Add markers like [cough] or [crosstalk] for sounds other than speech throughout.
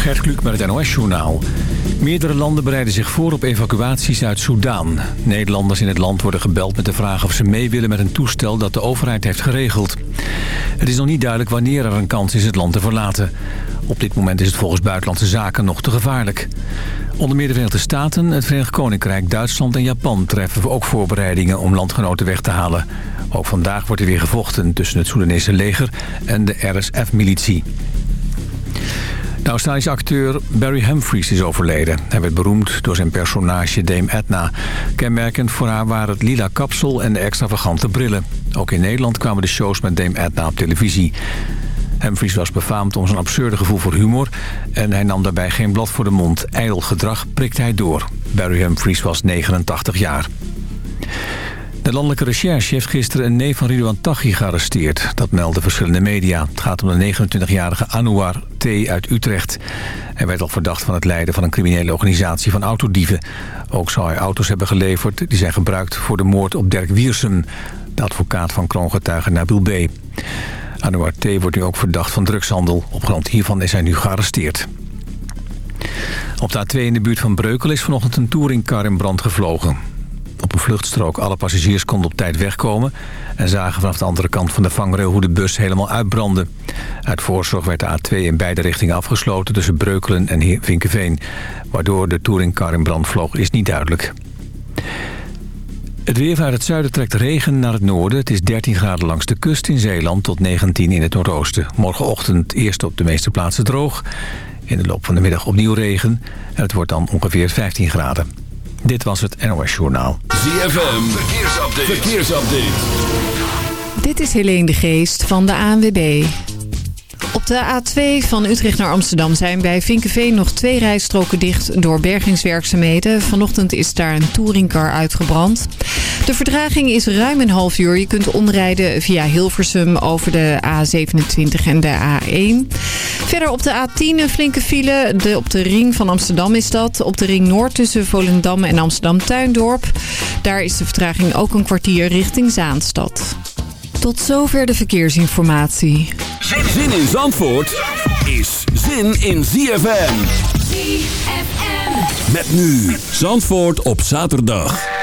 Gert Kluk met het NOS-journaal. Meerdere landen bereiden zich voor op evacuaties uit Soedan. Nederlanders in het land worden gebeld met de vraag of ze mee willen met een toestel dat de overheid heeft geregeld. Het is nog niet duidelijk wanneer er een kans is het land te verlaten. Op dit moment is het volgens Buitenlandse Zaken nog te gevaarlijk. Onder meer de Verenigde Staten, het Verenigd Koninkrijk, Duitsland en Japan treffen ook voorbereidingen om landgenoten weg te halen. Ook vandaag wordt er weer gevochten tussen het Soedanese leger en de RSF-militie. De Australische acteur Barry Humphries is overleden. Hij werd beroemd door zijn personage Dame Edna. Kenmerkend voor haar waren het lila kapsel en de extravagante brillen. Ook in Nederland kwamen de shows met Dame Edna op televisie. Humphries was befaamd om zijn absurde gevoel voor humor... en hij nam daarbij geen blad voor de mond. Ijdel gedrag prikte hij door. Barry Humphries was 89 jaar. De landelijke recherche heeft gisteren een neef van Ridouan Taghi gearresteerd. Dat melden verschillende media. Het gaat om de 29-jarige Anouar T. uit Utrecht. Hij werd al verdacht van het leiden van een criminele organisatie van autodieven. Ook zou hij auto's hebben geleverd die zijn gebruikt voor de moord op Dirk Wiersum... de advocaat van kroongetuige Nabil B. Anouar T. wordt nu ook verdacht van drugshandel. Op grond hiervan is hij nu gearresteerd. Op de A2 in de buurt van Breukel is vanochtend een touringcar in brand gevlogen. Op een vluchtstrook alle passagiers konden op tijd wegkomen... en zagen vanaf de andere kant van de vangrail hoe de bus helemaal uitbrandde. Uit voorzorg werd de A2 in beide richtingen afgesloten tussen Breukelen en Vinkeveen. Waardoor de touringcar in brand vloog is niet duidelijk. Het weer vanuit het zuiden trekt regen naar het noorden. Het is 13 graden langs de kust in Zeeland tot 19 in het noordoosten. Morgenochtend eerst op de meeste plaatsen droog. In de loop van de middag opnieuw regen. En het wordt dan ongeveer 15 graden. Dit was het NOS Journaal. ZFM, verkeersupdate. verkeersupdate. Dit is Helene de Geest van de ANWB. Op de A2 van Utrecht naar Amsterdam zijn bij Vinkenveen nog twee rijstroken dicht door bergingswerkzaamheden. Vanochtend is daar een touringcar uitgebrand. De verdraging is ruim een half uur. Je kunt omrijden via Hilversum over de A27 en de A1. Verder op de A10 een flinke file. De, op de ring van Amsterdam is dat. Op de ring Noord tussen Volendam en Amsterdam-Tuindorp. Daar is de vertraging ook een kwartier richting Zaanstad. Tot zover de verkeersinformatie. Zin in Zandvoort is zin in ZFM. ZFM. Met nu Zandvoort op zaterdag.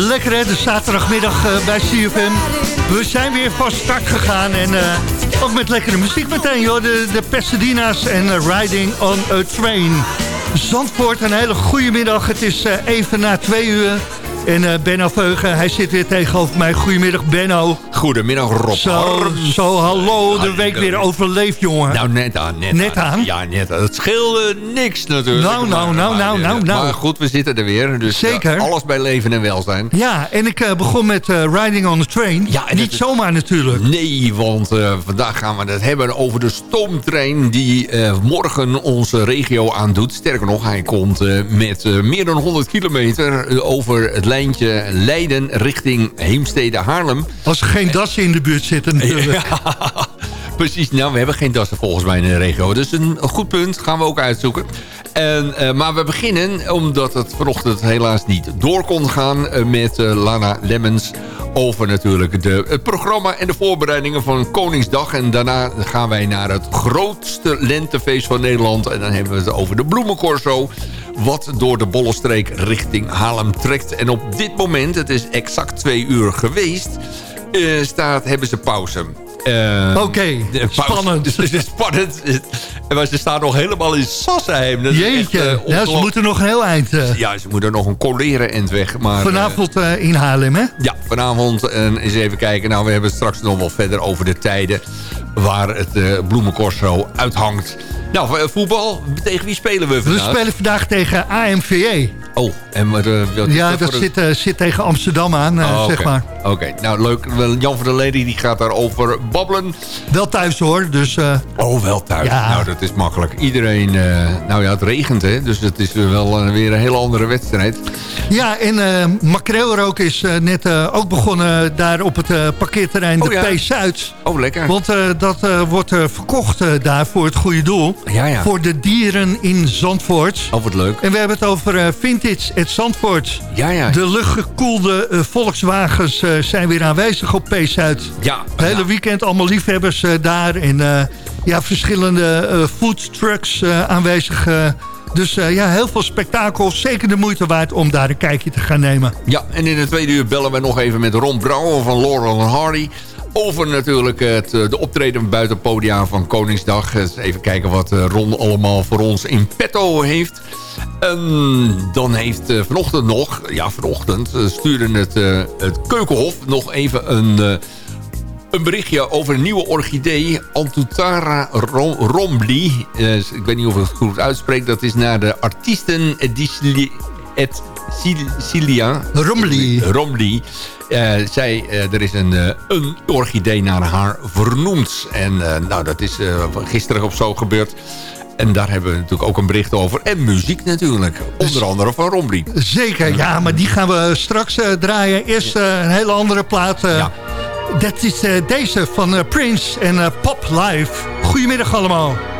Lekker hè, de zaterdagmiddag uh, bij CFM. We zijn weer van start gegaan en uh, ook met lekkere muziek meteen joh. De, de Pasadena's en uh, Riding on a Train. Zandvoort, een hele goede middag. Het is even na twee uur. En uh, Benno Veugen, hij zit weer tegenover mij. Goedemiddag Benno. Goedemiddag Rob. Zo, zo hallo, de week weer overleefd jongen. Nou, net aan. Net, net aan. Ja, net aan. Het scheelde niks natuurlijk. Nou, nou, nou, nou, nou, nou. Maar goed, we zitten er weer. Dus Zeker. alles bij leven en welzijn. Ja, en ik uh, begon met uh, Riding on the Train. Ja, Niet zomaar natuurlijk. Nee, want vandaag gaan we het hebben over de stoomtrein... die morgen onze regio aandoet. Sterker nog, hij komt met meer dan 100 kilometer over het lijntje Leiden richting Heemstede-Haarlem. Als er geen dassen in de buurt zitten [laughs] natuurlijk. precies, nou we hebben geen dassen volgens mij in de regio. Dus een goed punt, gaan we ook uitzoeken. En, uh, maar we beginnen, omdat het vanochtend helaas niet door kon gaan... Uh, met uh, Lana Lemmens over natuurlijk de, het programma en de voorbereidingen van Koningsdag. En daarna gaan wij naar het grootste lentefeest van Nederland. En dan hebben we het over de Bloemencorso wat door de Bollenstreek richting Haarlem trekt. En op dit moment, het is exact twee uur geweest, uh, staat, hebben ze pauze. Uh, Oké, okay, spannend. [laughs] Het is spannend. Maar ze staan nog helemaal in Sassenheim. Dat Jeetje, echt, uh, ja, ze moeten nog een heel eind. Uh... Ja, ze moeten nog een colleren eind weg. Maar, vanavond in Haarlem, hè? Ja, vanavond. En eens even kijken. Nou, we hebben het straks nog wel verder over de tijden... waar het bloemencorso uithangt. Nou, eh, voetbal, tegen wie spelen we vandaag? We spelen vandaag tegen AMVE. Oh, en wat, uh, Ja, dat, zit, uh, zit, tegen Amsterdam aan, uh, oh, okay. zeg maar. Oké, nou leuk. Jan van der Leden die gaat daarover babbelen. Wel thuis hoor, dus... Oh, wel thuis. Ja. Nou, dat is makkelijk. Iedereen... nou ja, het regent hè, dus het is wel weer een hele andere wedstrijd. Ja, en Makreelrook is net ook begonnen daar op het parkeerterrein oh, de ja. P-Zuid. Oh, lekker. Want dat wordt verkocht daar voor het goede doel. Ja, ja. Voor de dieren in Zandvoort. Oh, wat leuk. En we hebben het over uh, Vintage at Zandvoort. Ja, ja. De luchtgekoelde uh, Volkswagens uh, zijn weer aanwezig op P-Zuid. Ja. Het hele weekend allemaal liefhebbers daar. En ja, verschillende food trucks aanwezig. Dus uh, ja, heel veel spektakel. Zeker de moeite waard om daar een kijkje te gaan nemen. Ja, en in het tweede uur bellen we nog even met Ron Brouwer van Laurel Hardy over natuurlijk het, eh, de optreden buiten podia van Koningsdag. Even kijken wat eh, Ron allemaal voor ons in petto heeft. En dan heeft uh, vanochtend nog, ja vanochtend, stuurde het, het Keukenhof nog even een, een berichtje over een nieuwe orchidee. Antutara rom Rombly. ik weet niet of ik het goed uitspreek. Dat is naar de artiesten et Cilia. Rombly. Rombly. Uh, zij, uh, er is een, uh, een orchidee naar haar vernoemd. En nou, dat is gisteren op zo gebeurd. En daar hebben we natuurlijk ook een bericht over. En muziek natuurlijk. Onder andere van Rombly. Zeker, ja. Maar die gaan we straks draaien. Eerst een hele andere plaat. Ja. Dat is deze van Prince en Pop Live. Goedemiddag allemaal.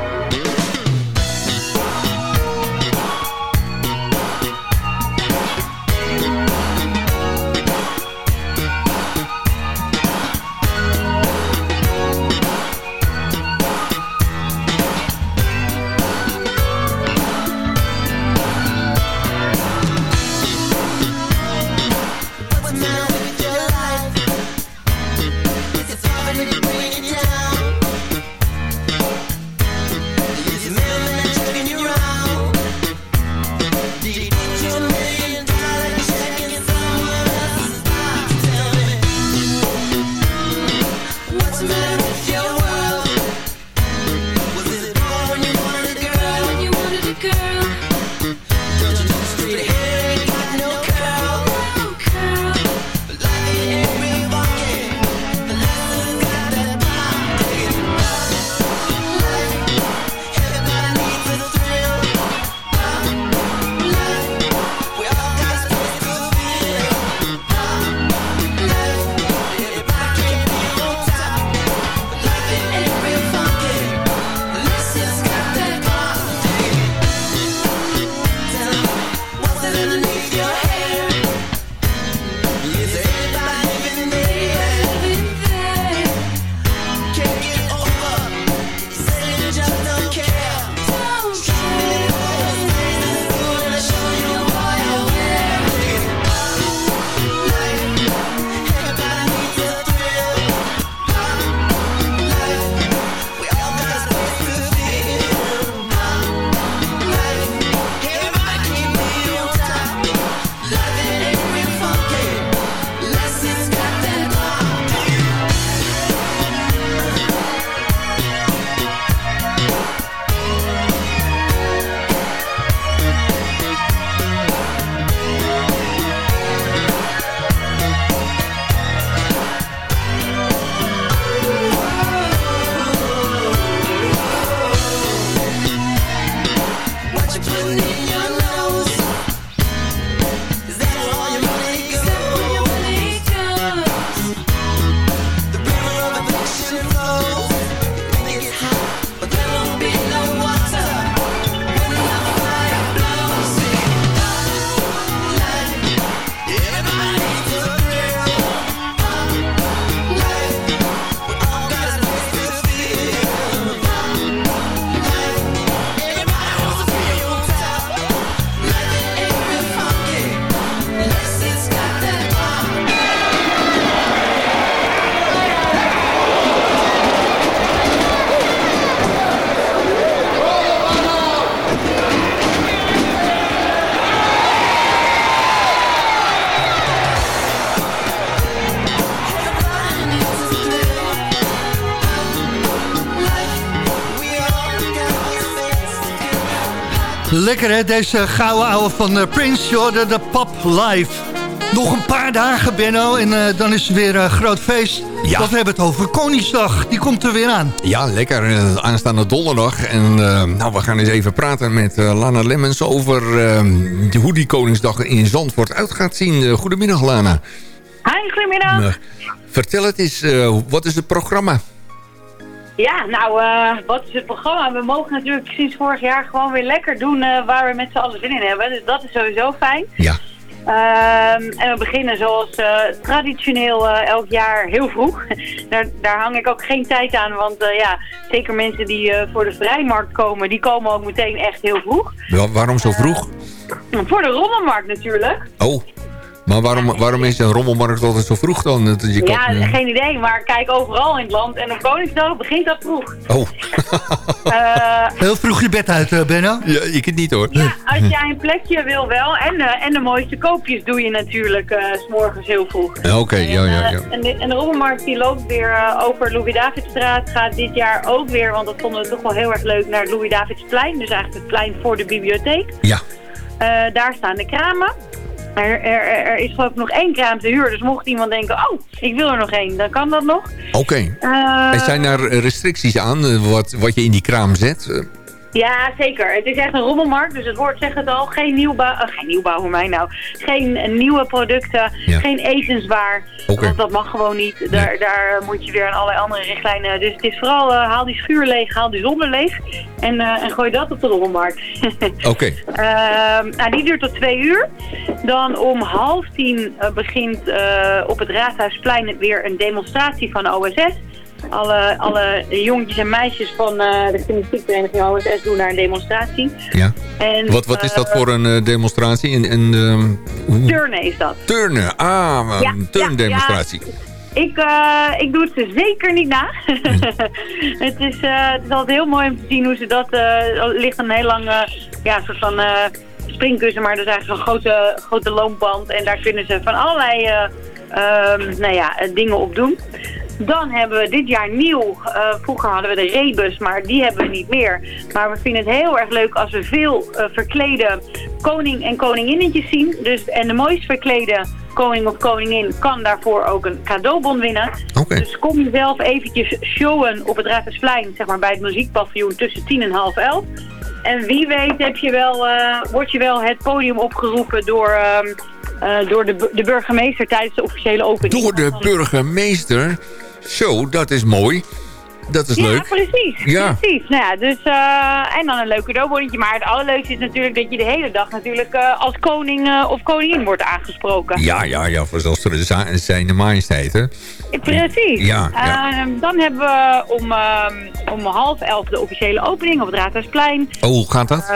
Lekker hè, deze gouden ouwe van uh, Prince, Jordan, de Pop Live. Nog een paar dagen, Benno, en uh, dan is het weer een groot feest. Ja. Dat we hebben het over Koningsdag, die komt er weer aan. Ja, lekker, aanstaande donderdag. En nou, we gaan eens even praten met Lana Lemmens over hoe die Koningsdag in Zandvoort uit gaat zien. goedemiddag, Lana. Hi, goedemiddag. vertel het eens, wat is het programma? Ja, nou, uh, wat is het programma? We mogen natuurlijk sinds vorig jaar gewoon weer lekker doen uh, waar we met z'n allen zin in hebben. Dus dat is sowieso fijn. Ja. Uh, en we beginnen zoals uh, traditioneel elk jaar heel vroeg. [laughs] daar, daar hang ik ook geen tijd aan, want ja, zeker mensen die voor de vrijmarkt komen, die komen ook meteen echt heel vroeg. Waarom zo vroeg? voor de rommelmarkt natuurlijk. Oh. Maar waarom, waarom is een rommelmarkt altijd zo vroeg dan? Je ja, geen idee. Maar kijk, overal in het land. En op Koningsdag begint dat vroeg. Oh. uh, [laughs] Heel vroeg je bed uit, uh, Benno? Ja, ik het niet hoor. Ja, als jij een plekje wil wel. En, uh, en de mooiste koopjes doe je natuurlijk s s'morgens heel vroeg. Oké, ja, ja, ja. En de, en de rommelmarkt die loopt weer over Louis-Davidstraat. Gaat dit jaar ook weer, want dat vonden we toch wel heel erg leuk, naar Louis-Davidsplein. Dus eigenlijk het plein voor de bibliotheek. Ja. daar staan de kramen. Er, er, er, is geloof ik nog één kraam te huur. Dus mocht iemand denken, oh, ik wil er nog één, dan kan dat nog. Oké. Okay. Uh, eh, zijn er restricties aan eh, wat, wat je in die kraam zet? Ja, zeker. Het is echt een rommelmarkt, dus het woord zegt het al. Geen nieuwbouw, uh, geen nieuwbouw voor mij nou. Geen nieuwe producten, geen etenswaar. Okay. Want dat mag gewoon niet. Daar, daar moet je weer aan allerlei andere richtlijnen. Dus het is vooral uh, haal die schuur leeg, haal die zonder leeg. En, uh, en gooi dat op de rommelmarkt. [laughs] Oké. Okay. Ehm, nou, die duurt tot twee uur. Dan om half tien begint op het Raadhuisplein weer een demonstratie van OSS alle, alle jongetjes en meisjes van uh, de gymnastiekvereniging OSS doen naar een demonstratie. Ja. En, wat, wat is dat voor een uh, demonstratie? In, in, turnen is dat. Turnen, ah, ja, een turndemonstratie. Ja, ik, uh, ik doe het ze zeker niet na. [laughs] het, is, uh, het is altijd heel mooi om te zien hoe ze dat... Uh, ligt een heel lang ja, soort van springkussen, maar dat is eigenlijk een grote, grote loopband. En daar kunnen ze van allerlei um, nou ja, dingen op doen. Dan hebben we dit jaar nieuw, uh, vroeger hadden we de rebus, maar die hebben we niet meer. Maar we vinden het heel erg leuk als we veel uh, verklede koning en koninginnetjes zien. Dus, en de mooist verklede koning of koningin kan daarvoor ook een cadeaubon winnen. Okay. Dus kom je zelf eventjes showen op het Raadhuisplein, zeg maar bij het muziekpaviljoen tussen 10 en half 11. En wie weet heb je wel, uh, word je wel het podium opgeroepen door, uh, door de, de burgemeester tijdens de officiële opening. Door de burgemeester? Zo, dat is mooi. Dat is ja, leuk. Precies, ja, precies. Nou ja, dus, uh, en dan een leuk cadeaubonnetje. Maar het allerleukste is natuurlijk dat je de hele dag natuurlijk uh, als koning uh, of koningin wordt aangesproken. Ja, ja, ja. Zoals zijn de majesteit, hè? Precies. Ja, ja. Ehm, dan hebben we om, ehm, om half elf de officiële opening op het Raadhuisplein. Oh, hoe gaat dat?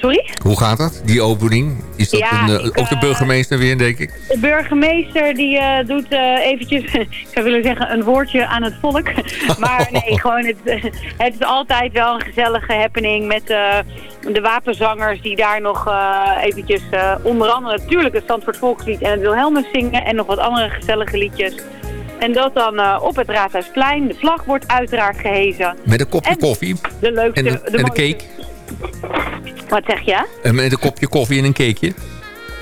Sorry? Hoe gaat dat, die opening? Is dat een, eh, ook de eh, burgemeester weer, denk ik? De burgemeester die uh, doet uh, eventjes, [laughs] ik zou willen zeggen, een woordje aan het volk. [laughs] maar nee, gewoon het, [laughs] het is altijd wel een gezellige happening met de wapenzangers die daar nog eventjes, onder andere natuurlijk het Zandvoort Volkslied en het Wilhelmus zingen en nog wat andere gezellige liedjes. En dat dan op het Raadhuisplein. De vlag wordt uiteraard gehezen. Met een kopje koffie. De leukste. En de, de, en de cake. Wat zeg je? Met een kopje koffie en een cakeje?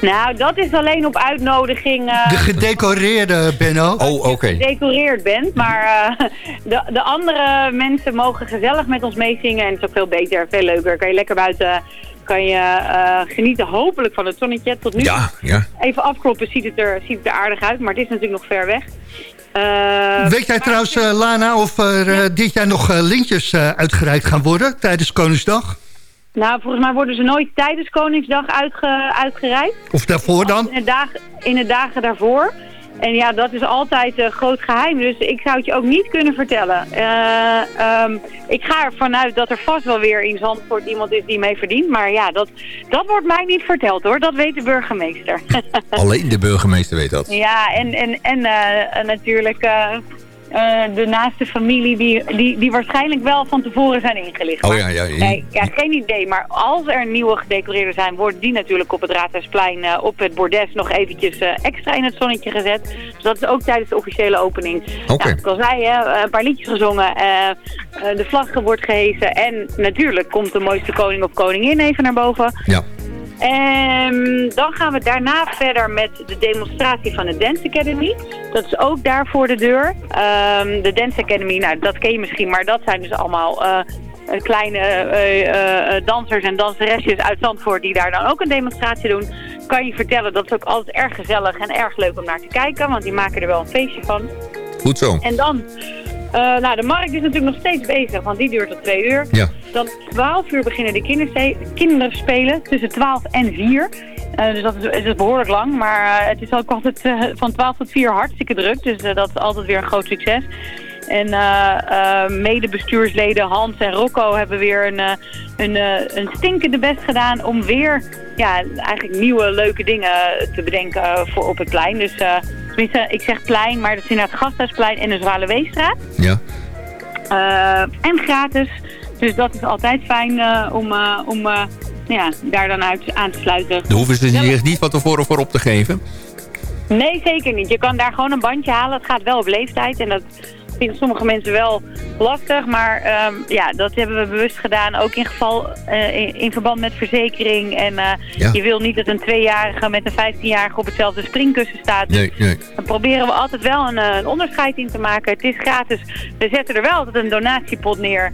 Nou, dat is alleen op uitnodiging... Uh, de gedecoreerde, Benno. Oh, oké. Okay. Gedecoreerd bent, maar uh, de, de andere mensen mogen gezellig met ons meezingen. En het is ook veel beter, veel leuker. Kan je lekker buiten kan je uh, genieten hopelijk van het zonnetje. Tot nu ja, ja. even afkloppen ziet het, er, ziet het er aardig uit, maar het is natuurlijk nog ver weg. Weet jij trouwens, Lana, of er ja. dit jaar nog lintjes uitgereikt gaan worden tijdens Koningsdag? Nou, volgens mij worden ze nooit tijdens Koningsdag uitge, uitgereikt. Of daarvoor dan? In de, dagen, in de dagen daarvoor. En ja, dat is altijd een groot geheim. Dus ik zou het je ook niet kunnen vertellen. Uh, um, ik ga ervan uit dat er vast wel weer in Zandvoort iemand is die mee verdient. Maar ja, dat, dat wordt mij niet verteld hoor. Dat weet de burgemeester. [laughs] Alleen de burgemeester weet dat? Ja, en, en, en uh, natuurlijk... Uh, eh, de naaste familie die, die, die waarschijnlijk wel van tevoren zijn ingelicht. Oh ja, ja. ja. Nee, ja, geen idee. Maar als er nieuwe gedecoreerden zijn, worden die natuurlijk op het Raadhuisplein eh, op het bordes nog eventjes eh, extra in het zonnetje gezet. Dus dat is ook tijdens de officiële opening. Oké. Nou, ik al zei, hè, eh, een paar liedjes gezongen, eh, eh, de vlag wordt gehesen en natuurlijk komt de mooiste koning of koningin even naar boven. Ja. En dan gaan we daarna verder met de demonstratie van de Dance Academy. Dat is ook daar voor de deur. Ehm, de Dance Academy, nou dat ken je misschien, maar dat zijn dus allemaal eh, eh, kleine eh, dansers en danseresjes uit Zandvoort die daar dan ook een demonstratie doen. Kan je vertellen, dat is ook altijd erg gezellig en erg leuk om naar te kijken, want die maken er wel een feestje van. Goed zo. En dan, eh, nou de markt is natuurlijk nog steeds bezig, want die duurt tot twee uur. Ja. Dan 12 uur beginnen de kinderen spelen, tussen 12 en 4. Eh, dus dat is, is behoorlijk lang, maar eh, het is ook altijd van 12 tot 4 hartstikke druk. Dus dat is altijd weer een groot succes. En eh, eh, medebestuursleden Hans en Rocco hebben weer een, eh, een, een stinkende best gedaan om weer ja, eigenlijk nieuwe leuke dingen te bedenken voor op het plein. Dus tenminste, ik zeg plein, maar dat is inderdaad Gasthuisplein en de Zwaluweestraat. Ja. Eh, en gratis. Dus dat is altijd fijn om, om ja, daar dan uit aan te sluiten. Daar hoeven ze zich niet van tevoren voor op te geven. Nee, zeker niet. Je kan daar gewoon een bandje halen. Het gaat wel op leeftijd en dat vinden sommige mensen wel lastig. Maar ehm, ja, dat hebben we bewust gedaan. Ook in, geval, eh, in, in verband met verzekering. En eh, Ja. je wil niet dat een tweejarige met een 15-jarige op hetzelfde springkussen staat. Nee, nee. Dan proberen we altijd wel een, eh, een onderscheid in te maken. Het is gratis. We zetten er wel altijd een donatiepot neer.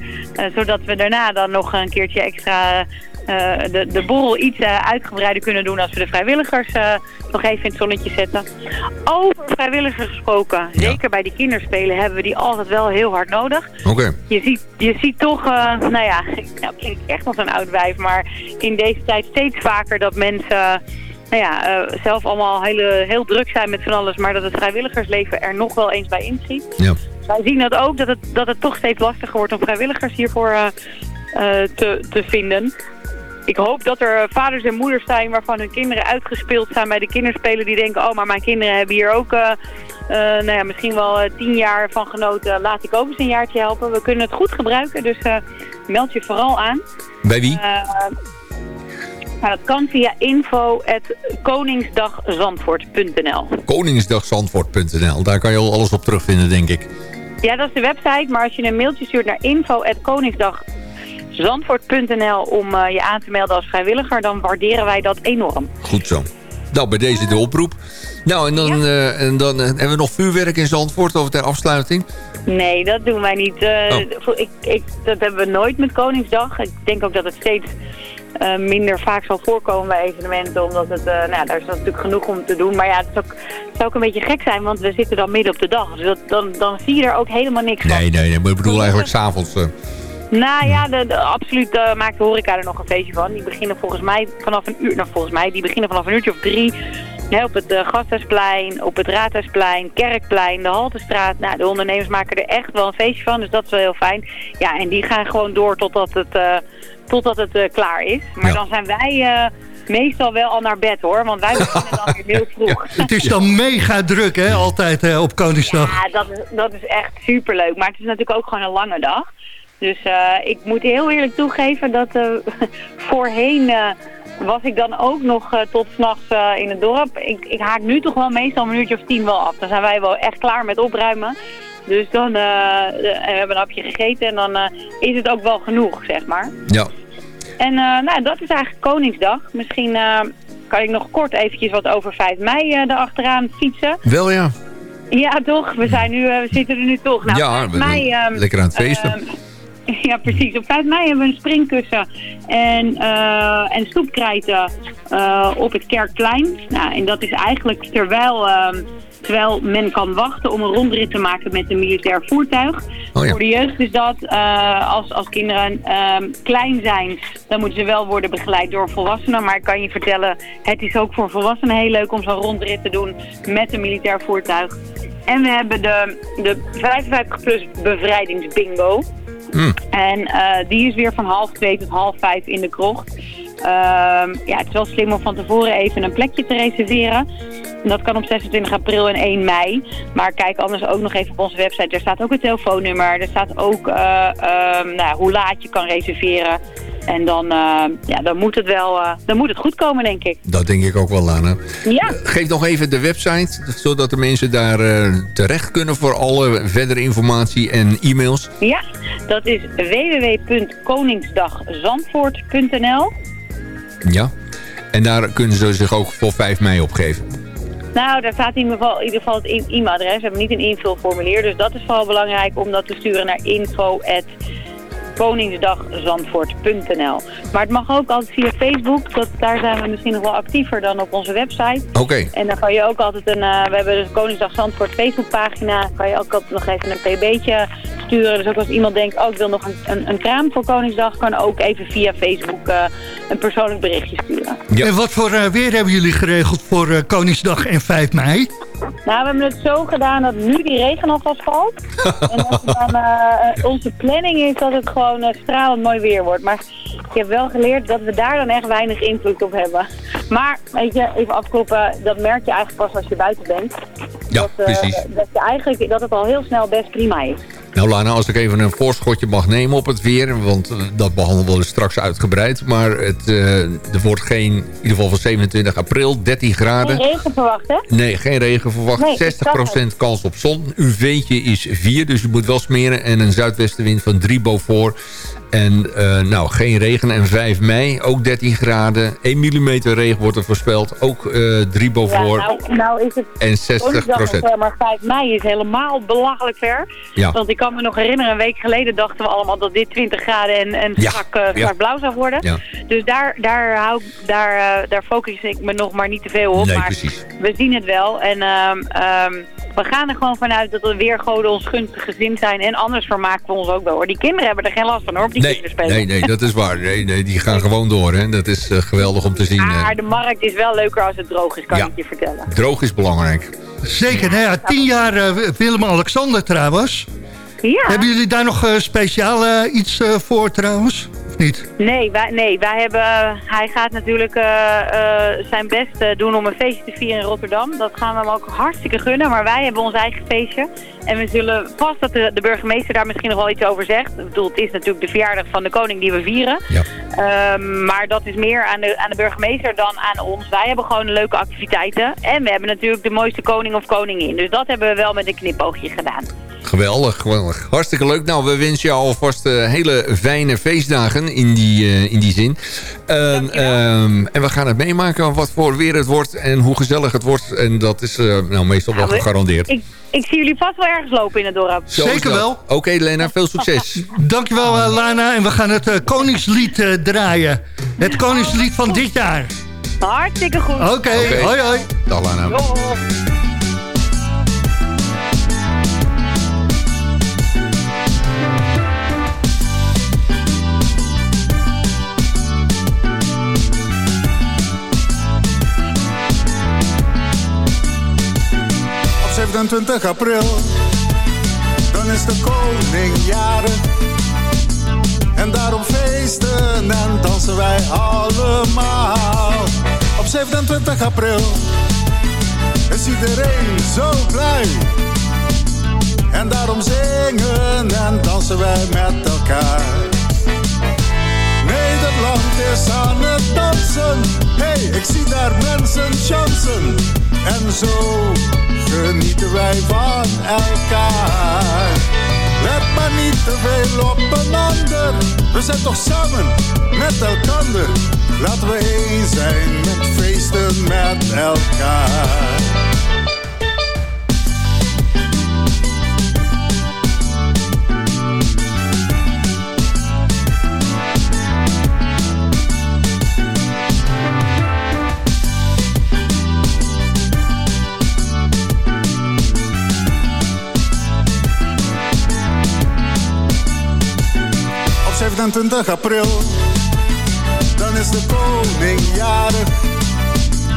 zodat we daarna dan nog een keertje extra de, de borrel iets eh, uitgebreider kunnen doen... als we de vrijwilligers eh, nog even in het zonnetje zetten. Over vrijwilligers gesproken. Ja. Zeker bij die kinderspelen hebben we die altijd wel heel hard nodig. Oké. Je ziet, je ziet toch, eh, nou ja, [laughs] nou klinkt echt als een oud wijf, maar in deze tijd steeds vaker dat mensen nou ja, eh, zelf allemaal hele, heel druk zijn met van alles, maar dat het vrijwilligersleven er nog wel eens bij inschiet. Ja. Wij zien dat ook, dat het, dat het toch steeds lastiger wordt om vrijwilligers hiervoor eh, eh, te, te vinden. Ik hoop dat er vaders en moeders zijn waarvan hun kinderen uitgespeeld zijn bij de kinderspelen. Die denken, oh maar mijn kinderen hebben hier ook eh, eh, nou ja, misschien wel eh, tien jaar van genoten. Laat ik ook eens een jaartje helpen. We kunnen het goed gebruiken, dus meld je vooral aan. Bij wie? Nou, dat kan via info.koningsdagzandvoort.nl Koningsdagzandvoort.nl. Daar kan je al alles op terugvinden, denk ik. Ja, dat is de website. Maar als je een mailtje stuurt naar info.koningsdagzandvoort.nl om eh, je aan te melden als vrijwilliger, dan waarderen wij dat enorm. Goed zo. Nou, bij deze de oproep. Nou, en dan, eh, en dan eh, hebben we nog vuurwerk in Zandvoort over ter afsluiting. Nee, dat doen wij niet. Oh. ik, ik, dat hebben we nooit met Koningsdag. Ik denk ook dat het steeds minder vaak zal voorkomen bij evenementen. Omdat het, nou, daar is natuurlijk genoeg om te doen. Maar ja, het, is ook, het zou ook een beetje gek zijn, want we zitten dan midden op de dag. Dus dat, dan, dan zie je er ook helemaal niks van. Nee, nee, nee. Maar ik bedoel eigenlijk s'avonds. Uh. Nou ja, de, de- absoluut eh, maakt de horeca er nog een feestje van. Die beginnen volgens mij vanaf een uur, nou volgens mij, die beginnen vanaf een uurtje of drie. hè, op het uh, Gasthuisplein, op het Raadhuisplein, Kerkplein, de Haltestraat. Nou, de ondernemers maken er echt wel een feestje van, dus dat is wel heel fijn. Ja, en die gaan gewoon door totdat het, eh, totdat het klaar is. Maar Ja. dan zijn wij meestal wel al naar bed hoor, want wij beginnen dan weer heel [laughs] vroeg. Het is dan mega druk, hè, altijd op Koningsdag. Ja, dat is, dat is echt superleuk. Maar het is natuurlijk ook gewoon een lange dag. Dus eh, ik moet heel eerlijk toegeven dat eh, [laughs] voorheen eh, was ik dan ook nog tot s'nachts in het dorp. Ik, ik haak nu toch wel meestal een uurtje of tien wel af. Dan zijn wij wel echt klaar met opruimen. Dus dan eh, we hebben we een hapje gegeten en dan is het ook wel genoeg, zeg maar. Ja. En nou, dat is eigenlijk Koningsdag. Misschien kan ik nog kort eventjes wat over 5 mei erachteraan fietsen. Wel ja. Ja, toch? We, zijn nu, we zitten er nu toch. Nou, ja, 5 we- mei, ehm, lekker aan het feesten. [laughs] ja, precies. Op 5 mei hebben we een springkussen en, eh en stoepkrijten eh, op het Kerkplein. Nou, en dat is eigenlijk terwijl, ehm, terwijl men kan wachten om een rondrit te maken met een militair voertuig. Oh ja. Voor de jeugd is dat, eh, als, als kinderen ehm, klein zijn, dan moeten ze wel worden begeleid door volwassenen. Maar ik kan je vertellen, het is ook voor volwassenen heel leuk om zo'n rondrit te doen met een militair voertuig. En we hebben de, de 55 plus bevrijdingsbingo. Hm. En eh, die is weer van half twee tot half vijf in de krocht. Ehm, ja, het is wel slim om van tevoren even een plekje te reserveren. En dat kan op 26 april en 1 mei. Maar kijk anders ook nog even op onze website. Er staat ook een telefoonnummer. Er staat ook uh, nou, hoe laat je kan reserveren. En dan, uh, ja, dan, moet het wel, uh, dan moet het goed komen, denk ik. Dat denk ik ook wel, Lana. Ja. Geef nog even de website, zodat de mensen daar terecht kunnen voor alle verdere informatie en e-mails. Ja, dat is www.koningsdagzandvoort.nl Ja, en daar kunnen ze zich ook voor 5 mei opgeven. Nou, daar staat in ieder geval, in ieder geval het e-mailadres. We hebben niet een invulformulier, dus dat is vooral belangrijk om dat te sturen naar info@ koningsdagzandvoort.nl. Maar het mag ook altijd via Facebook. Dat, daar zijn we misschien nog wel actiever dan op onze website. Oké. En dan kan je ook altijd een... Uh, we hebben dus Koningsdag Zandvoort Facebookpagina. kan je ook altijd nog even een pb'tje sturen. Dus ook als iemand denkt, oh ik wil nog een, een, een kraam voor Koningsdag... kan ook even via Facebook uh, een persoonlijk berichtje sturen. Ja. En wat voor uh, weer hebben jullie geregeld voor Koningsdag en 5 mei? Nou, we hebben het zo gedaan dat nu die regen alvast valt. [laughs] en dat dan, uh, onze planning is dat het gewoon uh, stralend mooi weer wordt. Maar ik heb wel geleerd dat we daar dan echt weinig invloed op hebben. Maar, weet je, even afkloppen, dat merk je eigenlijk pas als je buiten bent. Ja, dat, uh, precies. Dat, je eigenlijk, dat het al heel snel best prima is. Nou Lana, als ik even een voorschotje mag nemen op het weer... want dat behandelen we straks uitgebreid... maar het, uh, er wordt geen, in ieder geval van 27 april, 13 graden. Geen regen verwacht, hè? Nee, geen regen verwacht. Nee, 60% kans op zon. UV'tje is 4, dus je moet wel smeren. En een zuidwestenwind van 3 boven. En uh, nou, geen regen. En 5 mei, ook 13 graden. 1 mm regen wordt er voorspeld. Ook uh, 3 boven. Ja, nou, nou is het en 60 procent. Maar 5 mei is helemaal belachelijk ver. Ja. Want ik kan me nog herinneren, een week geleden dachten we allemaal dat dit 20 graden en, en ja. strak, uh, strak ja. blauw zou worden. Ja. Dus daar, daar, hou, daar, uh, daar focus ik me nog maar niet te veel op. Nee, maar precies. we zien het wel. En um, um, we gaan er gewoon vanuit dat de weergoden ons gunstig gezind zijn. En anders vermaken we ons ook wel hoor. Die kinderen hebben er geen last van hoor, op die nee, kinderspelen. Nee, nee, dat is waar. Nee, nee, die gaan gewoon door. Hè. Dat is uh, geweldig om te zien. Maar de markt is wel leuker als het droog is, kan ja. ik je vertellen. Droog is belangrijk. Zeker, nou ja, tien jaar uh, Willem-Alexander trouwens. Ja. Hebben jullie daar nog uh, speciaal uh, iets uh, voor trouwens? Of niet? Nee, wij, nee, wij hebben, hij gaat natuurlijk zijn best doen om een feestje te vieren in Rotterdam. Dat gaan we hem ook hartstikke gunnen. Maar wij hebben ons eigen feestje. En we zullen vast dat de, de burgemeester daar misschien nog wel iets over zegt. Ik bedoel, het is natuurlijk de verjaardag van de koning die we vieren. Ja. Um, maar dat is meer aan de, aan de burgemeester dan aan ons. Wij hebben gewoon leuke activiteiten. En we hebben natuurlijk de mooiste koning of koningin. Dus dat hebben we wel met een knipoogje gedaan. Geweldig, geweldig. Hartstikke leuk. Nou, we wensen jou alvast uh, hele fijne feestdagen in die, uh, in die zin. Uh, um, en we gaan het meemaken wat voor weer het wordt en hoe gezellig het wordt. En dat is nou meestal wel Nou, gegarandeerd. Ik, ik zie jullie vast wel ergens lopen in het dorp. Zo Zeker wel. Oké, okay, Lena, veel succes. [laughs] Dankjewel, uh, Lana. En we gaan het uh, Koningslied uh, draaien. Het Koningslied van dit jaar. Hartstikke goed. Oké, okay. okay. hoi hoi. Dag Lana. Yo. Op 27 april, dan is de koning jarig. En daarom feesten en dansen wij allemaal. Op 27 april is iedereen zo blij. En daarom zingen en dansen wij met elkaar. Nederland is aan het dansen. Hey, ik zie daar mensen chansen. En zo genieten wij van elkaar. Let maar niet te veel op een ander. We zijn toch samen met elkander. Laten we één zijn met feesten met elkaar. Op 27 april, dan is de koning jarig.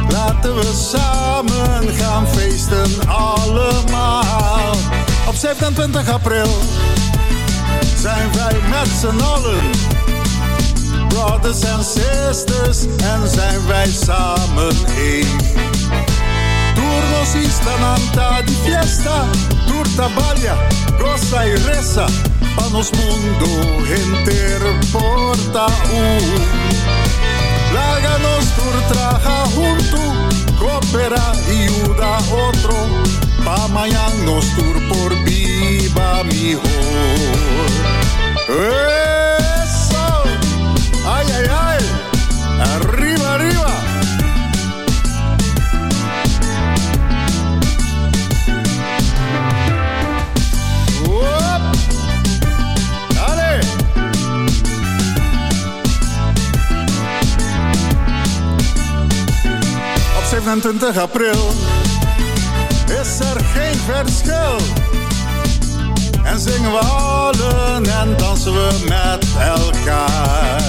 Laten we samen gaan feesten allemaal. Op 27 april zijn wij met z'n allen brothers and sisters en zijn wij samen één. Turnos instan di fiesta, turta balla, goza y reza, panos mundo porta un. Láganos tur traja junto, coopera y ayuda otro, pa mañana nos tur por viva mejor. Eso, ay, ay, ay, arriba, arriba. 20 april is er geen verschil. En zingen we allen en dansen we met elkaar.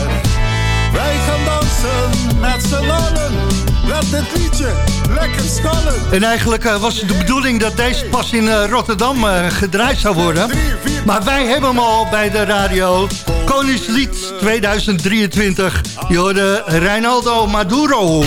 Wij gaan dansen met z'n allen. Laat dit liedje lekker schallen. En eigenlijk eh, was het de bedoeling dat deze pas in eh, Rotterdam eh, gedraaid zou worden. Maar wij hebben hem al bij de radio. Koningslied 2023. Je hoorde Reinaldo Maduro.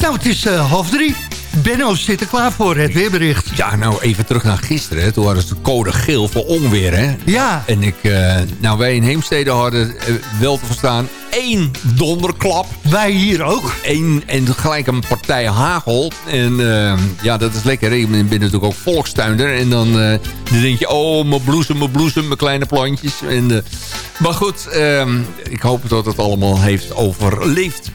Nou, het is eh, half drie. Benno zit er klaar voor, het weerbericht. Ja, nou even terug naar gisteren. hè. Toen hadden ze de code geel voor onweer. Hè? Ja, En ik, eh, nou wij in Heemstede hadden eh, wel te verstaan één donderklap. wij hier ook. Eén en gelijk een partij hagel. En eh, ja, dat is lekker. Ik ben ben natuurlijk ook volkstuinder. En dan, dan denk je, oh, mijn bloesem, mijn bloesem, mijn kleine plantjes. En, eh, maar goed, ehm, ik hoop dat het allemaal heeft overleefd.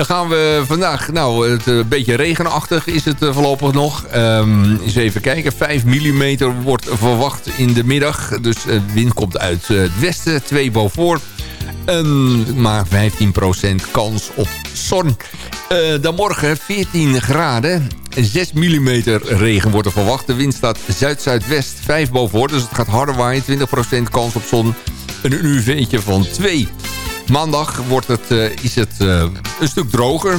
Dan gaan we vandaag, nou, het een beetje regenachtig is het eh, voorlopig nog. Ehm eens even kijken, 5 mm wordt verwacht in de middag. Dus eh, de wind komt uit eh, het westen, 2 boven. En maar 15% kans op zon. Eh, dan morgen 14 graden. 6 mm regen wordt er verwacht. De wind staat zuid-zuidwest 5 boven. Dus het gaat harder waaien. 20% kans op zon. Een UV'tje van 2. Maandag wordt het, eh, is het eh, een stuk droger.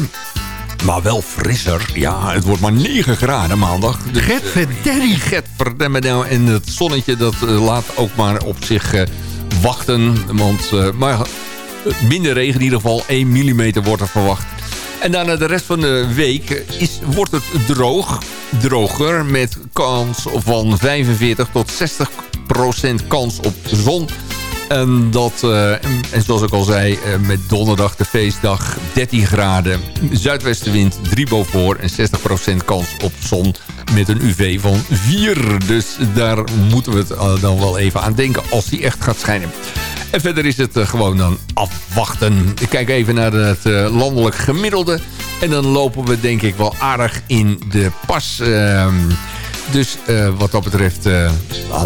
Maar wel frisser. Ja, het wordt maar 9 graden maandag. Dus, eh. En het zonnetje dat laat ook maar op zich wachten. Want maar, minder regen in ieder geval. 1 mm wordt er verwacht. En eh, de rest van de week is, wordt het droog. Droger met kans van 45 tot 60 procent kans op zon. En, dat, eh, en, zoals ik al zei, eh, met donderdag de feestdag 13 graden. Zuidwestenwind 3 boven en 60% kans op zon met een UV van 4. Dus daar moeten we het eh, dan wel even aan denken als die echt gaat schijnen. En verder is het gewoon dan afwachten. Ik kijk even naar het landelijk gemiddelde. En dan lopen we denk ik wel aardig in de pas. Dus eh, wat dat betreft eh,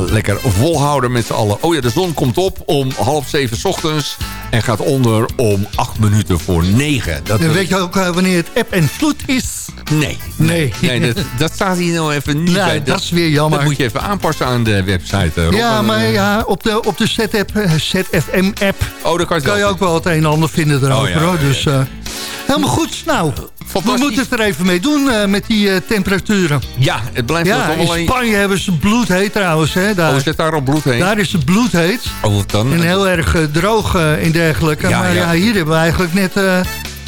lekker volhouden met z'n allen. Oh ja, de zon komt op om half zeven 's ochtends. En gaat onder om acht minuten voor negen. Dat, En weet je ook eh, wanneer het app en vloed is? Nee. Nee. Nee, dat, dat staat hier nou even niet Nee, bij. dat is weer jammer. Dat moet je even aanpassen aan de website. eh, Rob. Ja, maar ja, op de, op de ZF, eh, ZFM-app Oh, kan je, kan je ook wel het een en ander vinden erover. Oh, ja, Dus eh, helemaal goed. Nou, we moeten het er even mee doen met die temperaturen. Ja, het blijft Ja, toch in. Spanje hebben ze bloedheet trouwens. Hè, Oh, daar. zit daar al bloed heen? daar is het bloedheet. Oh, dan? En heel erg droog en dergelijke. Ja, maar ja. ja. hier hebben we eigenlijk net...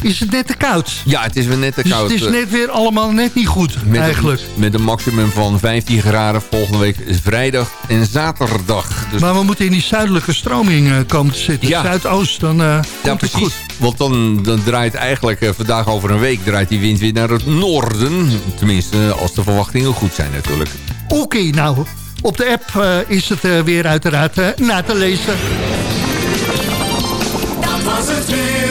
is het net te koud. Ja, het is weer net te Dus koud. het is net weer allemaal net niet goed, met eigenlijk. Een, met een maximum van 15 graden volgende week is vrijdag en zaterdag. Dus Maar we moeten in die zuidelijke stroming eh, komen te zitten. Ja. Zuidoost, dan eh, komt ja, het precies. goed. Want dan, dan draait eigenlijk eh, vandaag over een week draait die wind weer naar het noorden. Tenminste, als de verwachtingen goed zijn natuurlijk. Oké, nou, op de app eh, is het eh, weer uiteraard eh, na te lezen. Dat was het weer.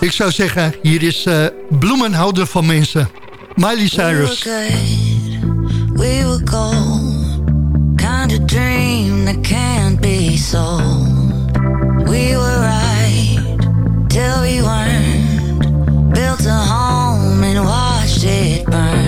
Ik zou zeggen, hier is eh bloemenhouder van mensen. Miley We Cyrus. were good, we were gold. Kind of dream that can't be sold. We were right till we weren't. Built a home and watched it burn.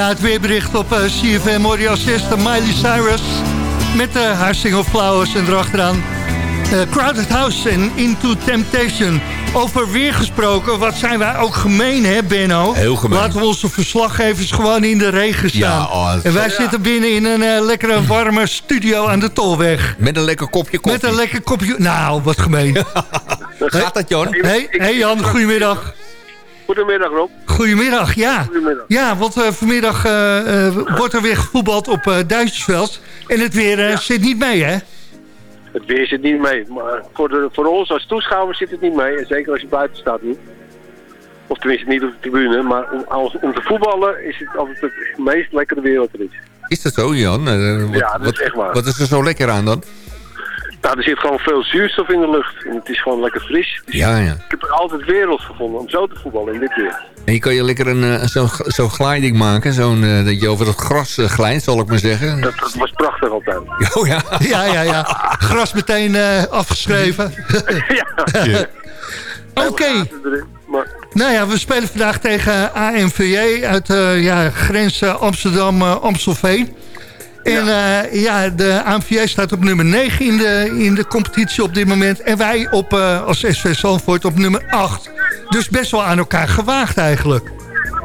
Na het weerbericht op uh, CFM als eerste Miley Cyrus... met uh, haar single Flowers en erachteraan... Uh, Crowded House en Into Temptation. Over weer gesproken, wat zijn wij ook gemeen, hè Benno? Heel gemeen. Laten we onze verslaggevers gewoon in de regen staan. Ja, oh, en wij ja. zitten binnen in een uh, lekkere warme studio aan de Tolweg. Met een lekker kopje koffie. Met een lekker kopje... Nou, wat gemeen. [laughs] Gaat dat, Jan? Hey, hey Jan, goedemiddag. Goedemiddag Rob. Goedemiddag, ja. Goedemiddag. Ja, want uh, vanmiddag uh, uh, wordt er weer gevoetbald op uh, Duitsersveld. En het weer ja. zit niet mee, hè? Het weer zit niet mee. Maar voor, de, voor ons als toeschouwers zit het niet mee. En zeker als je buiten staat niet. Of tenminste niet op de tribune. Maar om, als, om te voetballen is het altijd het meest lekkere weer wat er is. Is dat zo, Jan? wat, ja, dat wat, is echt waar. Wat is er zo lekker aan dan? Nou, er zit gewoon veel zuurstof in de lucht. En het is gewoon lekker fris. Ja, ja. Ik heb er altijd wereld gevonden om zo te voetballen in dit weer. En je kan je lekker een zo'n zo gliding maken. Zo'n uh, dat je over het gras uh, glijdt, zal ik maar zeggen. Dat, dat was prachtig altijd. [laughs] Oh ja? Ja, ja, ja. Gras meteen uh, afgeschreven. [laughs] ja. ja. Oké. Okay. Nou ja, we spelen vandaag tegen ANVJ uit ja, grens Amsterdam-Amstelveen. En ja. Uh, ja, de ANVJ staat op nummer 9 in de, in de competitie op dit moment. En wij op, uh, als SV Zandvoort op nummer 8. Dus best wel aan elkaar gewaagd eigenlijk.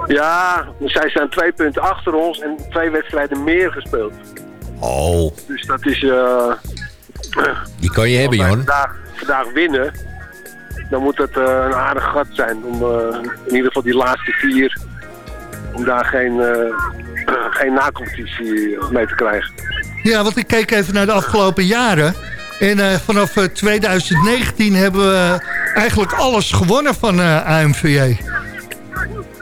Ja, zij staan twee punten achter ons en twee wedstrijden meer gespeeld. Oh. Dus dat is... Uh, Die kan je hebben, Jan. Vandaag, vandaag winnen, dan moet het een aardig gat zijn. Om in ieder geval die laatste vier, om daar geen geen nacompetitie mee te krijgen. Ja, want ik keek even naar de afgelopen jaren. En uh, vanaf uh, 2019 hebben we eigenlijk alles gewonnen van uh, AMVJ.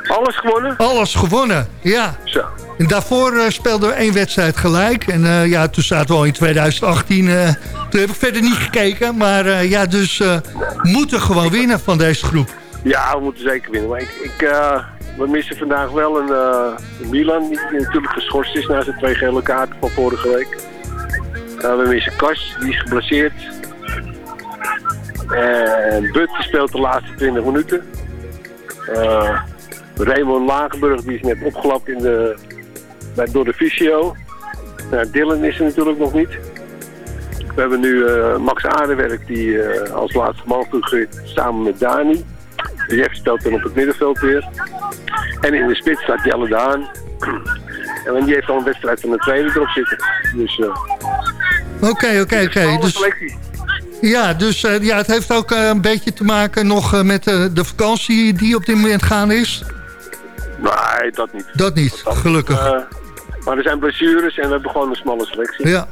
Alles gewonnen? Alles gewonnen, ja. Zo. En daarvoor uh, speelden we één wedstrijd gelijk. En uh, ja, toen zaten we al in 2018. Uh, toen heb ik verder niet gekeken. Maar ja, dus we moeten gewoon winnen van deze groep. Ja, we moeten zeker winnen. Maar ik, ik we missen vandaag wel een, uh, Milan, die natuurlijk geschorst is na zijn twee gele kaarten van vorige week. Uh, we missen Kas, die is geblesseerd. En But speelt de laatste 20 minuten. Uh, Raymond Lagenburg die is net opgelapt in de, bij, door de fysio. Dylan is er natuurlijk nog niet. We hebben nu Max Aardewerk die als laatste man toegeeft samen met Dani. Jeff speelt dan op het middenveld weer. En in de spits staat Jelle Daan. [clears throat] En die heeft al een wedstrijd van de tweede erop zitten. Dus, Oké, oké, oké. Dus, ja, dus uh, ja, het heeft ook uh, een beetje te maken nog uh, met de vakantie die op dit moment gaan is? Nee, dat niet. Dat niet, dat gelukkig. maar er zijn blessures en we hebben gewoon een smalle selectie. Ja.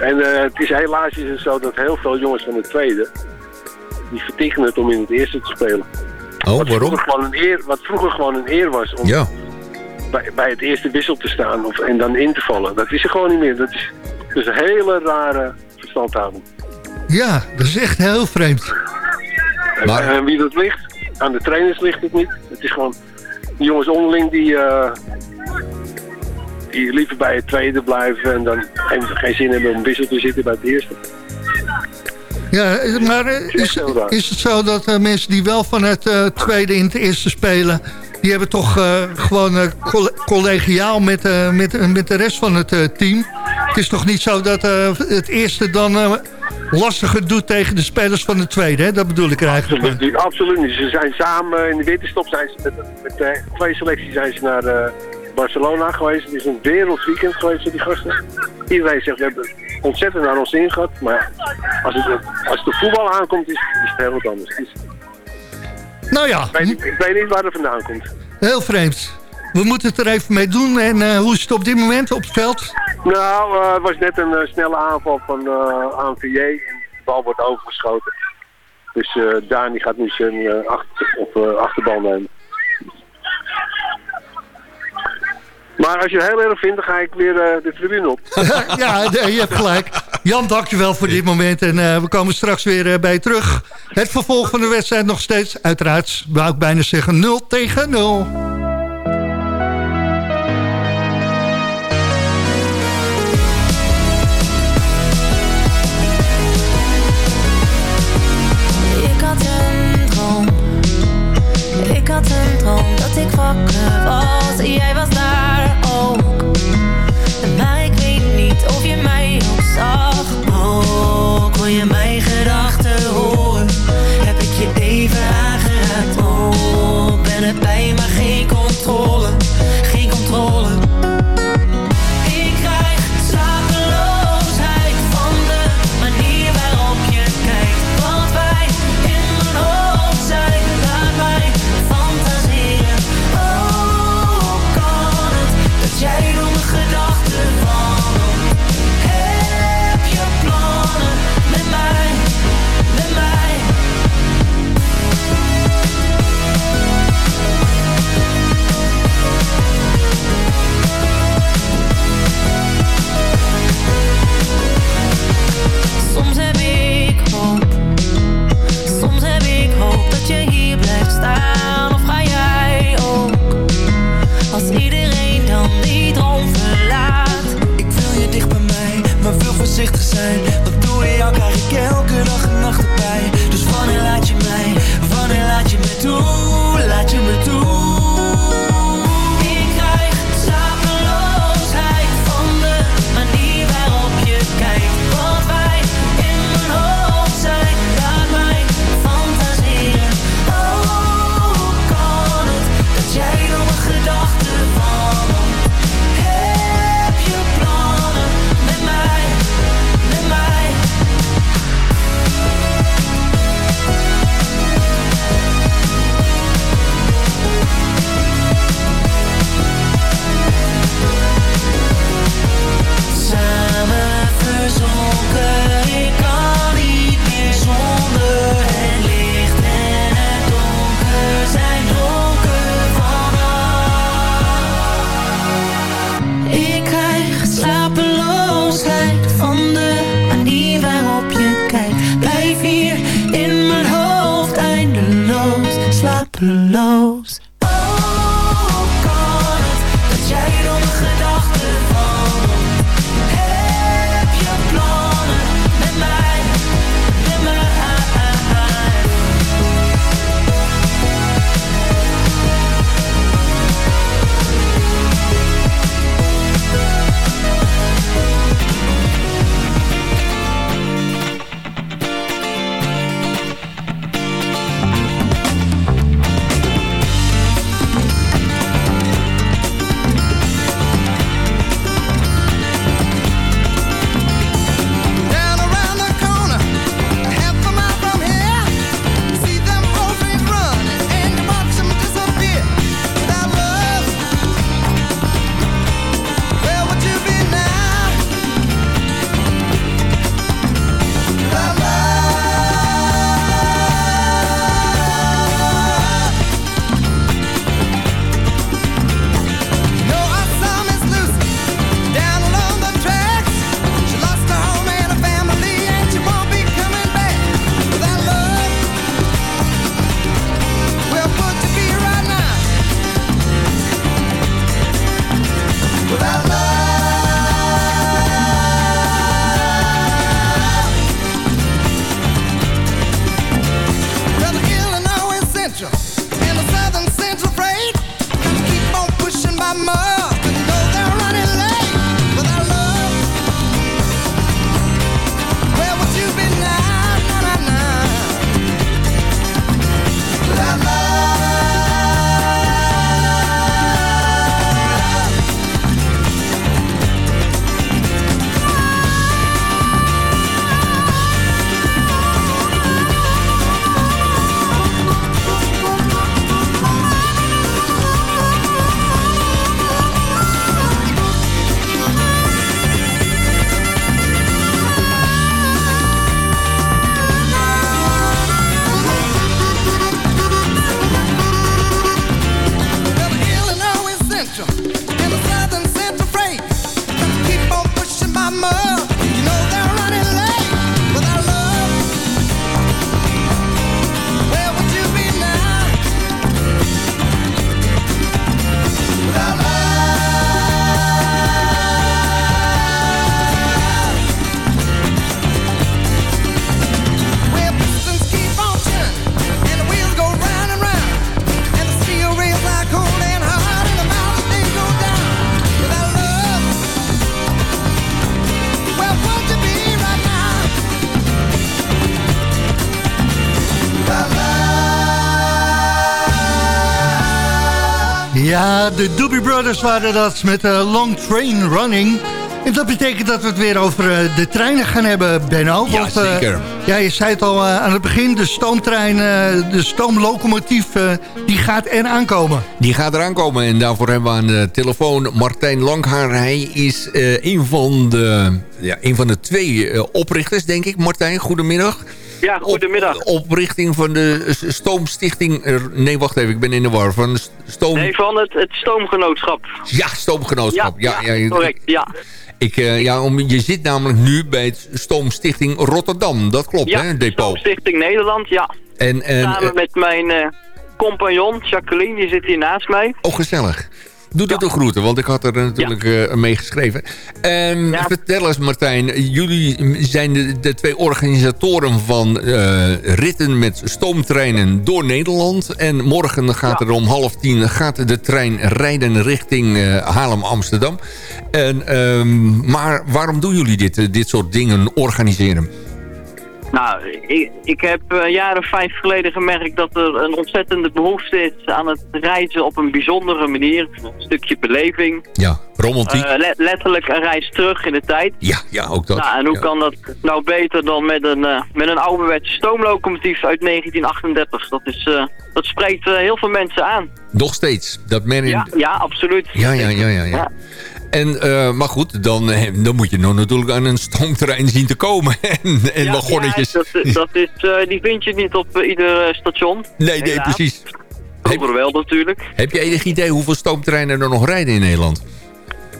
En het is helaas is het zo dat heel veel jongens van de tweede... die vertikken het om in het eerste te spelen. Oh, wat waarom? Vroeger gewoon een eer, wat vroeger gewoon een eer was om ja. bij, bij het eerste wissel te staan of, en dan in te vallen. Dat is er gewoon niet meer. Dat is, een hele rare verstandhouding. Ja, dat is echt heel vreemd. Maar... En, wie dat ligt? Aan de trainers ligt het niet. Het is gewoon jongens onderling die, uh, die liever bij het tweede blijven en dan geen, geen zin hebben om wissel te zitten bij het eerste. Ja, maar eh, is, is het zo dat uh, mensen die wel van het uh, tweede in het eerste spelen... die hebben toch uh, gewoon collegiaal met, met, met de rest van het team. Het is toch niet zo dat het eerste dan lastiger doet tegen de spelers van de tweede, hè? Dat bedoel ik eigenlijk. Absoluut niet, absoluut. Ze zijn samen in de winterstop zijn ze met, met twee selecties zijn ze naar Barcelona geweest. Het is een wereldweekend geweest voor die gasten. Iedereen zegt, we hebben ontzettend naar ons ingehad. Maar als het, als het de voetbal aankomt, is, is het heel wat anders. Is... Nou ja. Ik weet, ik weet, niet waar het vandaan komt. Heel vreemd. We moeten het er even mee doen. En uh, hoe is het op dit moment op het veld? Nou, uh, het was net een uh, snelle aanval van ANVJ. En de bal wordt overgeschoten. Dus Dani gaat nu zijn achter, op, achterbal nemen. Maar als je het heel erg vindt, dan ga ik weer uh, de tribune op. [laughs] ja, je hebt gelijk. Jan, dankjewel voor dit moment. En uh, we komen straks weer uh, bij je terug. Het vervolg van de wedstrijd nog steeds, uiteraard, wou ik bijna zeggen, 0 tegen 0. Ja, de Doobie Brothers waren dat met uh, Long Train Running. En dat betekent dat we het weer over uh, de treinen gaan hebben, Benno. Ja, want, uh, zeker. ja, je zei het al aan het begin, de stoomtrein, de stoomlocomotief, die gaat er aankomen. Die gaat er aankomen en daarvoor hebben we aan de telefoon Martijn Langhaar. Hij is een, van de, ja, een van de twee oprichters, denk ik. Martijn, goedemiddag. Ja, goedemiddag. Op, oprichting van de Stoomstichting... Nee, wacht even, ik ben in de war. Van de stoom... Nee, van het, het Stoomgenootschap. Ja, Stoomgenootschap. Ja, ja, ja, correct, ja. Ik, uh, ja, om, je zit namelijk nu bij het Stoomstichting Rotterdam. Dat klopt, ja, hè, depot? Stoomstichting Nederland, ja. En, en, Samen met mijn uh, compagnon, Jacqueline, die zit hier naast mij. Oh, gezellig. Doe dat ja. de groeten, want ik had er natuurlijk ja. uh, mee geschreven. Um, ja. Vertel eens Martijn, jullie zijn de, de twee organisatoren van uh, ritten met stoomtreinen door Nederland. En morgen gaat er om half tien gaat de trein rijden richting uh, Haarlem-Amsterdam. Um, maar waarom doen jullie dit, dit soort dingen organiseren? Nou, ik, ik heb uh, jaren vijf geleden gemerkt dat er een ontzettende behoefte is aan het reizen op een bijzondere manier. Een stukje beleving. Ja, romantiek. Uh, le letterlijk een reis terug in de tijd. Ja, ja ook dat. Nou, en hoe ja. kan dat nou beter dan met een, uh, met een ouderwetse stoomlocomotief uit 1938? Dat, is, dat spreekt heel veel mensen aan. Nog steeds, dat men in... Ja, ja absoluut. Ja, ja, ja, ja. ja. ja. En, uh, maar goed, dan, dan moet je nog natuurlijk aan een stoomterrein zien te komen. [laughs] en en ja, wagonnetjes. Ja, dat, dat is, uh, die vind je niet op uh, ieder station. Nee, nee, precies. Vroeger wel natuurlijk. Heb je enig idee hoeveel stoomtreinen er nog rijden in Nederland?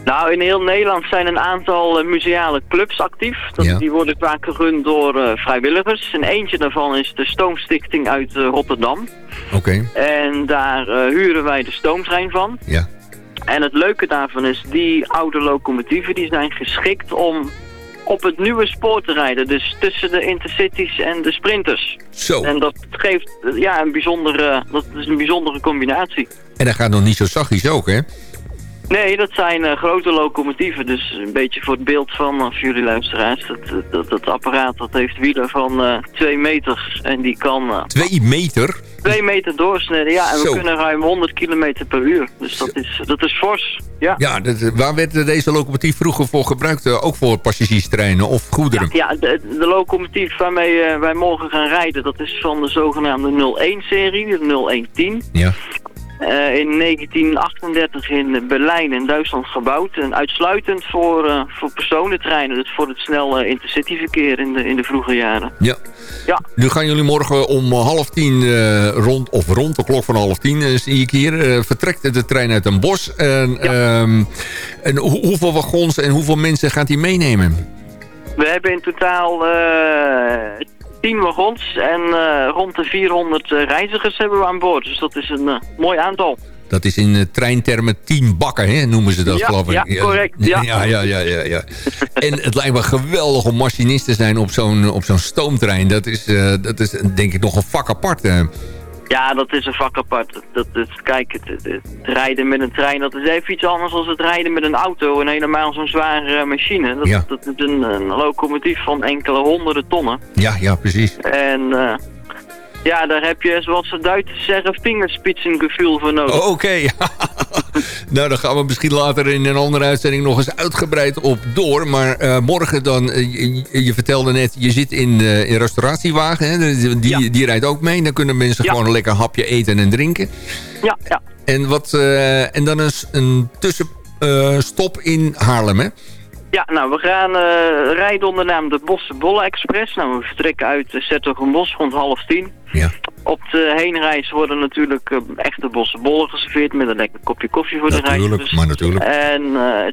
Nou, in heel Nederland zijn een aantal museale clubs actief. Dat, ja. Die worden vaak gerund door vrijwilligers. En eentje daarvan is de Stoomstichting uit Rotterdam. Oké. Okay. En daar huren wij de stoomtrein van. Ja. En het leuke daarvan is, die oude locomotieven die zijn geschikt om op het nieuwe spoor te rijden. Dus tussen de intercities en de sprinters. Zo. En dat geeft ja, een bijzondere, dat is een bijzondere combinatie. En dat gaat nog niet zo zachtjes ook, hè? Nee, dat zijn uh, grote locomotieven. Dus een beetje voor het beeld van, uh, voor jullie luisteraars. Dat, dat, dat apparaat dat heeft wielen van uh, twee meter. En die kan... twee meter? Twee meter doorsneden, ja. En Zo. we kunnen ruim 100 kilometer per uur. Dus dat is, dat is fors, ja. Ja, dat, waar werd deze locomotief vroeger voor gebruikt? Ook voor passagierstreinen of goederen? Ja, ja de, de locomotief waarmee wij morgen gaan rijden... dat is van de zogenaamde 01-serie, de 0110. Ja. Uh, in 1938 in Berlijn in Duitsland gebouwd. En uitsluitend voor, uh, voor personentreinen. Dus voor het snelle intercityverkeer in de, in de vroege jaren. Ja. ja. Nu gaan jullie morgen om half tien uh, rond, of rond de klok van half tien zie ik hier. vertrekt de trein uit een bos. En, ja. um, en ho hoeveel wagons en hoeveel mensen gaat hij meenemen? We hebben in totaal 10 wagons en uh, rond de 400 uh, reizigers hebben we aan boord. Dus dat is een uh, mooi aantal. Dat is in treintermen 10 bakken, hè, noemen ze dat, ja, geloof ik. Ja, correct. [laughs] Ja, ja, ja, ja. ja, ja. en het lijkt me geweldig om machinist te zijn op zo'n op zo'n stoomtrein. Dat is, dat is denk ik nog een vak apart. Ja, dat is een vak apart. Dat, dat, kijk, het, het, het, rijden met een trein, dat is even iets anders dan het rijden met een auto. En helemaal zo'n zware machine. Dat, ja. dat is een, een, locomotief van enkele honderden tonnen. Ja, ja, precies. En uh, ja, daar heb je, zoals de Duitsers zeggen, vingerspitsengevoel voor nodig. Oh, Oké, okay. [laughs] nou dan gaan we misschien later in een andere uitzending nog eens uitgebreid op door. Maar uh, morgen dan, uh, je, je, vertelde net, je zit in, uh, in restauratiewagen. Hè? Die, ja. die rijdt ook mee. Dan kunnen mensen ja. gewoon een lekker hapje eten en drinken. Ja, ja. En, wat, en dan is een tussenstop in Haarlem, hè? Ja, nou, we gaan uh, rijden onder de naam de Bosse Bolle Express. Nou, we vertrekken uit Zettergenbos rond half tien. Ja. Op de heenreis worden natuurlijk uh, echte Bosse Bollen geserveerd met een lekker kopje koffie voor natuurlijk, de reizigers. maar natuurlijk. En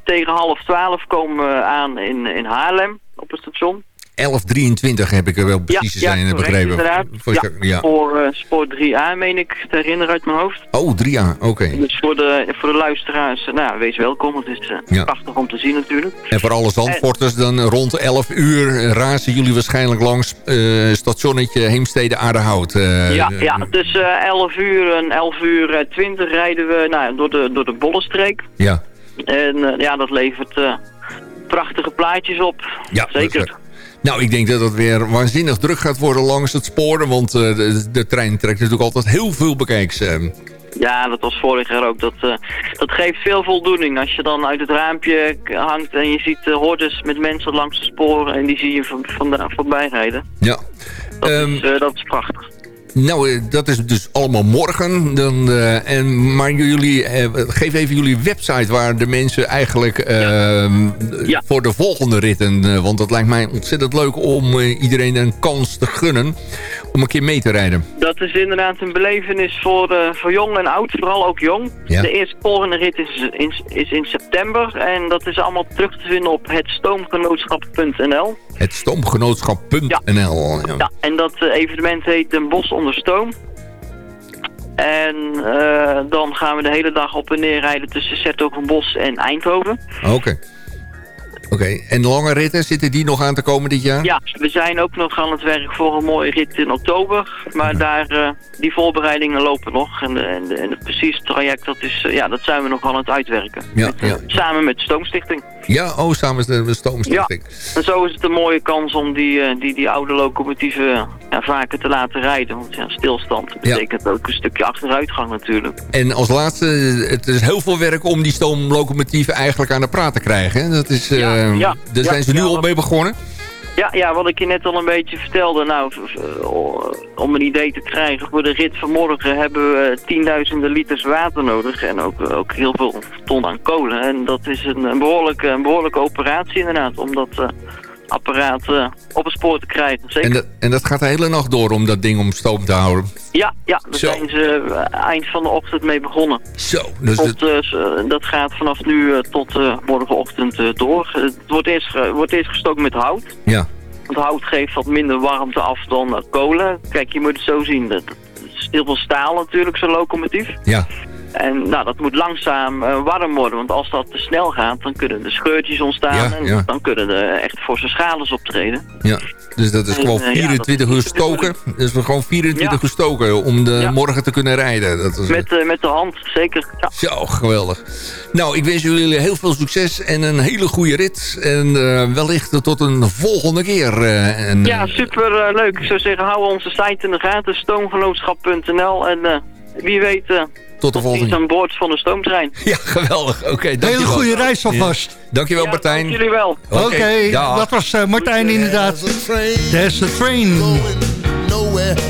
tegen half twaalf komen we aan in, in Haarlem op het station. 1123 heb ik er wel precies ja, zijn ja, begrepen. Voor, ja, ja. voor uh, spoor 3A meen ik te herinneren uit mijn hoofd. Oh, 3A, oké. Okay. Dus voor de, voor de luisteraars, nou, wees welkom. Het is uh, ja. prachtig om te zien natuurlijk. En voor alle Zandvoorters, dan rond 11 uur razen jullie waarschijnlijk langs uh, stationnetje Heemstede Aardehout. ja, ja, tussen 11 uur en 11 uur 20 rijden we nou, door, de, door de Bollenstreek. Ja. En ja, dat levert prachtige plaatjes op. Ja, zeker. Nou, ik denk dat het weer waanzinnig druk gaat worden langs het spoor. Want uh, de, de, trein trekt natuurlijk altijd heel veel bekijks. Uh. Ja, dat was vorig jaar ook. Dat, eh, dat geeft veel voldoening. Als je dan uit het raampje hangt en je ziet hordes met mensen langs de sporen en die zie je van, van, voorbij rijden. Ja. Dat, is, dat is prachtig. Nou, dat is dus allemaal morgen. Dan, uh, en, maar jullie, uh, geef even jullie website waar de mensen eigenlijk ja. Ja. voor de volgende ritten... want dat lijkt mij ontzettend leuk om iedereen een kans te gunnen om een keer mee te rijden. Dat is inderdaad een belevenis voor, voor jong en oud, vooral ook jong. Ja. De eerste volgende rit is in, is in september en dat is allemaal terug te vinden op hetstoomgenootschap.nl. Hetstoomgenootschap.nl. Ja. ja, en dat evenement heet Den Bos onder stoom. En uh, dan gaan we de hele dag op en neer rijden tussen Sertogenbos en Eindhoven. Oké. Okay. Oké, okay. en de lange ritten, zitten die nog aan te komen dit jaar? Ja, we zijn ook nog aan het werk voor een mooie rit in oktober. Maar ja. daar, uh, die voorbereidingen lopen nog. En, de, en, en het precies traject, dat, is, uh, ja, dat zijn we nog aan het uitwerken. Ja, ja. Samen met de Stoomstichting. Ja, oh, samen met de Stoomstichting. Ja, en zo is het een mooie kans om die, die, die oude locomotieven ja, vaker te laten rijden. Want ja, stilstand betekent ja. ook een stukje achteruitgang natuurlijk. En als laatste, het is heel veel werk om die stoomlocomotieven eigenlijk aan de praat te krijgen. Hè? Dat is, ja, ja, daar zijn ze nu al mee begonnen. Ja, ja, wat ik je net al een beetje vertelde. Nou, om een idee te krijgen, voor de rit van morgen hebben we tienduizenden liters water nodig. En ook, ook heel veel ton aan kolen. En dat is een, behoorlijke, een behoorlijke operatie inderdaad, om dat uh, apparaat uh, op het spoor te krijgen. Zeker. En, dat, en dat gaat de hele nacht door om dat ding om stoom te houden? Ja, ja daar Zo. zijn ze uh, eind van de ochtend mee begonnen. Zo. Dus tot, het... dat gaat vanaf nu tot morgenochtend door. Het wordt eerst, wordt eerst gestoken met hout. Ja. Want hout geeft wat minder warmte af dan kolen. Kijk, je moet het zo zien. Het is heel veel staal natuurlijk, zo'n locomotief. Ja. En nou, dat moet langzaam uh, warm worden, want als dat te snel gaat, dan kunnen er scheurtjes ontstaan ja, en ja. dan kunnen er echt forse schades optreden. Ja, dus dat is En, gewoon eh, ja, 24 dat uur stoken. Dus we gewoon 24 Ja. uur stoken om de morgen te kunnen rijden. Dat is, Met, eh, met de hand, zeker. Ja. Zo, geweldig. Nou, ik wens jullie heel veel succes en een hele goede rit. En eh, wellicht tot een volgende keer. eh, en, Ja, super eh, leuk. Ik zou zeggen, hou onze site in de gaten, stoomgenootschap.nl. En eh, wie weet, eh tot de volgende iets aan boord van de stoomtrein. [laughs] Ja, geweldig. Oké, Hele dankjewel. goede reis alvast. Dankjewel, Ja, Martijn. dank jullie wel. Oké, dag. dat was eh, Martijn inderdaad. There's a train. nowhere in